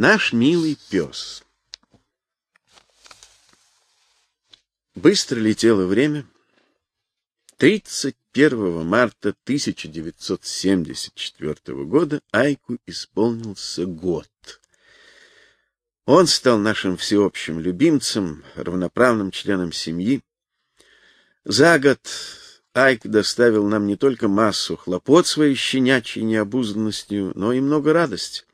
Наш милый пес. Быстро летело время. 31 марта 1974 года Айку исполнился год. Он стал нашим всеобщим любимцем, равноправным членом семьи. За год Айк доставил нам не только массу хлопот своей щенячьей необузданностью, но и много радости.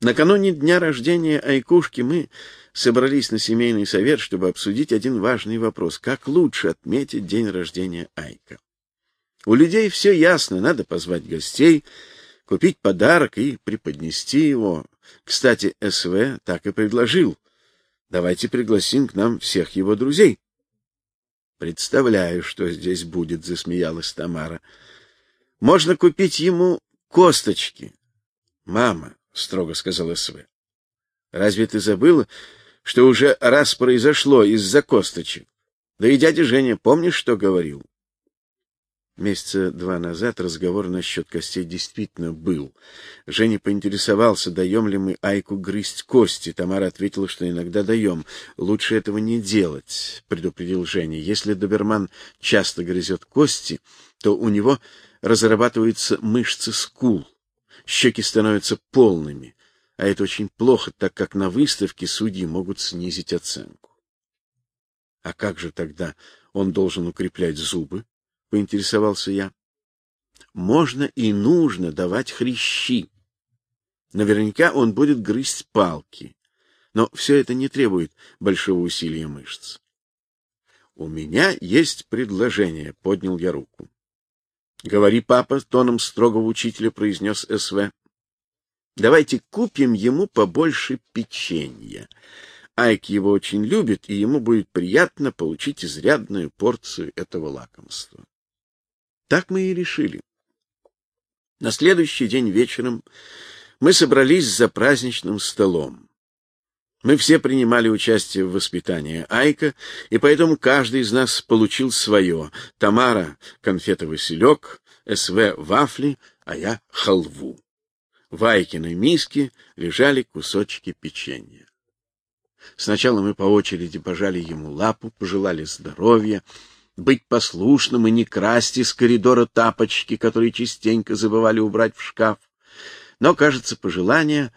Накануне дня рождения Айкушки мы собрались на семейный совет, чтобы обсудить один важный вопрос: как лучше отметить день рождения Айка. У людей все ясно, надо позвать гостей, купить подарок и преподнести его. Кстати, СВ так и предложил: давайте пригласим к нам всех его друзей. Представляю, что здесь будет, засмеялась Тамара. Можно купить ему косточки. Мама, строго сказал СВ. Разве ты забыла, что уже раз произошло из-за косточек? Да и дядя Женя, помнишь, что говорил? Месяца два назад разговор насчет костей действительно был. Женя поинтересовался, даем ли мы Айку грызть кости. Тамара ответила, что иногда даем. Лучше этого не делать, предупредил Женя. Если доберман часто грызет кости, то у него разрабатываются мышцы скул щеки становятся полными, а это очень плохо, так как на выставке судьи могут снизить оценку. А как же тогда он должен укреплять зубы? поинтересовался я. Можно и нужно давать хрящи. Наверняка он будет грызть палки, но все это не требует большого усилия мышц. У меня есть предложение, поднял я руку. Говори, папа, тоном строгого учителя произнес СВ. Давайте купим ему побольше печенья. Айк его очень любит, и ему будет приятно получить изрядную порцию этого лакомства. Так мы и решили. На следующий день вечером мы собрались за праздничным столом. Мы все принимали участие в воспитании Айка, и поэтому каждый из нас получил свое. Тамара — конфета-василек, СВ — вафли, а я — халву. В Айкиной миске лежали кусочки печенья. Сначала мы по очереди пожали ему лапу, пожелали здоровья, быть послушным и не красть из коридора тапочки, которые частенько забывали убрать в шкаф. Но, кажется, пожелания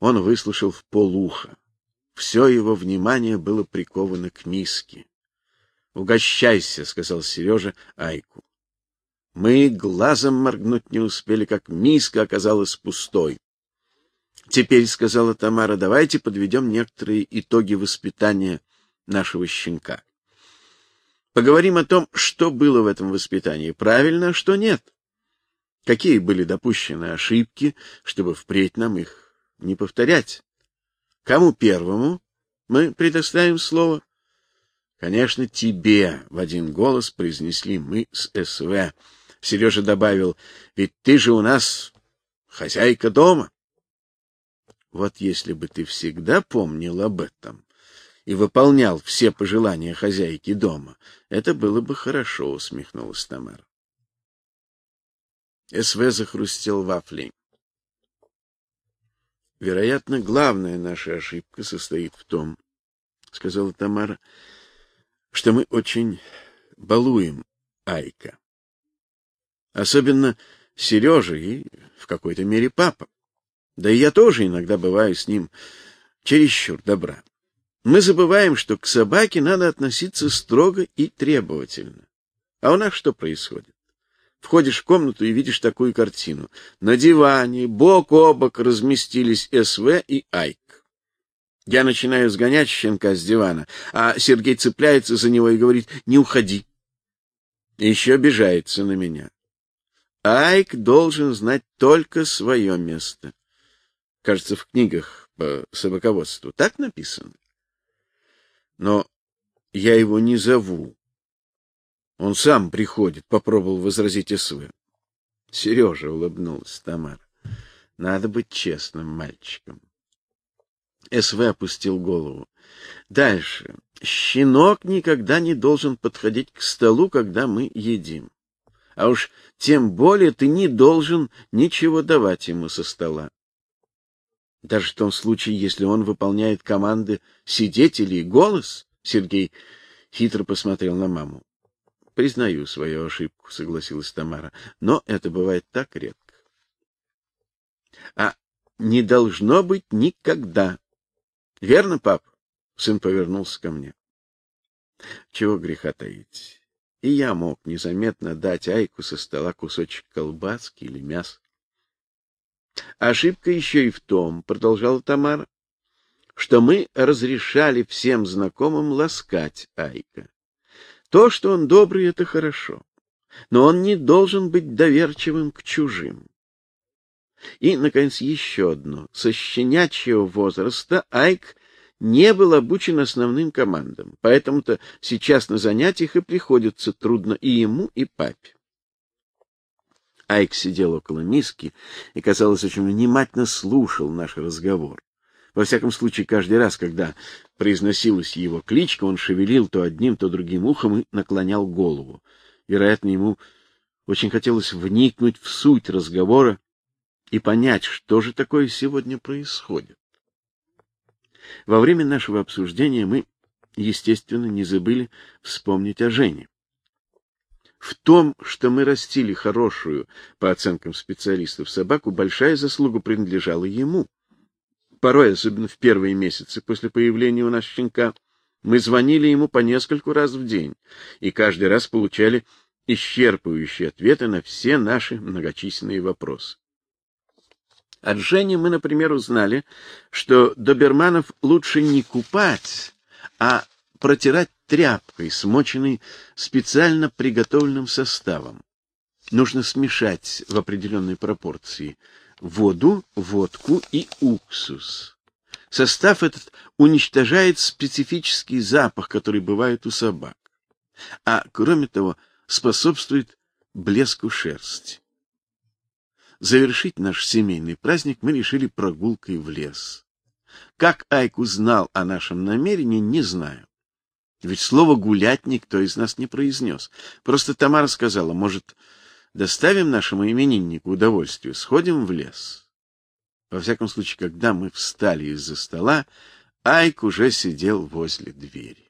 он выслушал в полуха. Все его внимание было приковано к миске. "Угощайся", сказал Сережа Айку. Мы глазом моргнуть не успели, как миска оказалась пустой. Теперь, сказала Тамара, давайте подведем некоторые итоги воспитания нашего щенка. Поговорим о том, что было в этом воспитании правильно, а что нет. Какие были допущены ошибки, чтобы впредь нам их не повторять. Кому первому мы предоставим слово? Конечно, тебе, в один голос произнесли мы с СВ. Сережа добавил: "Ведь ты же у нас хозяйка дома". Вот если бы ты всегда помнил об этом и выполнял все пожелания хозяйки дома, это было бы хорошо, усмехнулась Тамара. СВ захрустел вафлей. Вероятно, главная наша ошибка состоит в том, сказала Тамара, что мы очень балуем Айка. Особенно Сережа и в какой-то мере папа. Да и я тоже иногда бываю с ним чересчур добра. Мы забываем, что к собаке надо относиться строго и требовательно. А у нас что происходит? Входишь в комнату и видишь такую картину. На диване бок о бок разместились СВ и Айк. Я начинаю сгонять щенка с дивана, а Сергей цепляется за него и говорит: "Не уходи". Еще обижается на меня. Айк должен знать только свое место. Кажется, в книгах по собаководству так написано. Но я его не зову. Он сам приходит, попробовал возразить СВ. Сережа улыбнулась Тамара. Надо быть честным мальчиком. СВ опустил голову. Дальше. Щенок никогда не должен подходить к столу, когда мы едим. А уж тем более ты не должен ничего давать ему со стола. Даже в том случае, если он выполняет команды сидеть или голос, Сергей хитро посмотрел на маму. Признаю свою ошибку, согласилась Тамара, но это бывает так редко. А не должно быть никогда. Верно, пап? Сын повернулся ко мне. Чего греха таить? И я мог незаметно дать Айку со стола кусочек колбаски или мяса. Ошибка еще и в том, продолжала Тамара, что мы разрешали всем знакомым ласкать Айка. То, что он добрый это хорошо, но он не должен быть доверчивым к чужим. И наконец еще одно: со щенячьего возраста Айк не был обучен основным командам, поэтому-то сейчас на занятиях и приходится трудно и ему, и папе. Айк сидел около миски и, казалось, очень внимательно слушал наш разговор. Во всяком случае, каждый раз, когда произносилась его кличка, он шевелил то одним, то другим ухом и наклонял голову. Вероятно, ему очень хотелось вникнуть в суть разговора и понять, что же такое сегодня происходит. Во время нашего обсуждения мы, естественно, не забыли вспомнить о Жене. В том, что мы растили хорошую, по оценкам специалистов, собаку, большая заслуга принадлежала ему. Порой, особенно в первые месяцы после появления у нас щенка, мы звонили ему по нескольку раз в день, и каждый раз получали исчерпывающие ответы на все наши многочисленные вопросы. От Жени мы, например, узнали, что доберманов лучше не купать, а протирать тряпкой, смоченной специально приготовленным составом. Нужно смешать в определенной пропорции воду, водку и уксус. Состав этот уничтожает специфический запах, который бывает у собак. А кроме того, способствует блеску шерсти. Завершить наш семейный праздник мы решили прогулкой в лес. Как Айк узнал о нашем намерении, не знаю. Ведь слово гулять никто из нас не произнес. Просто Тамара сказала: "Может, доставим нашему имениннику удовольствие, сходим в лес". Во всяком случае, когда мы встали из-за стола, Айк уже сидел возле двери.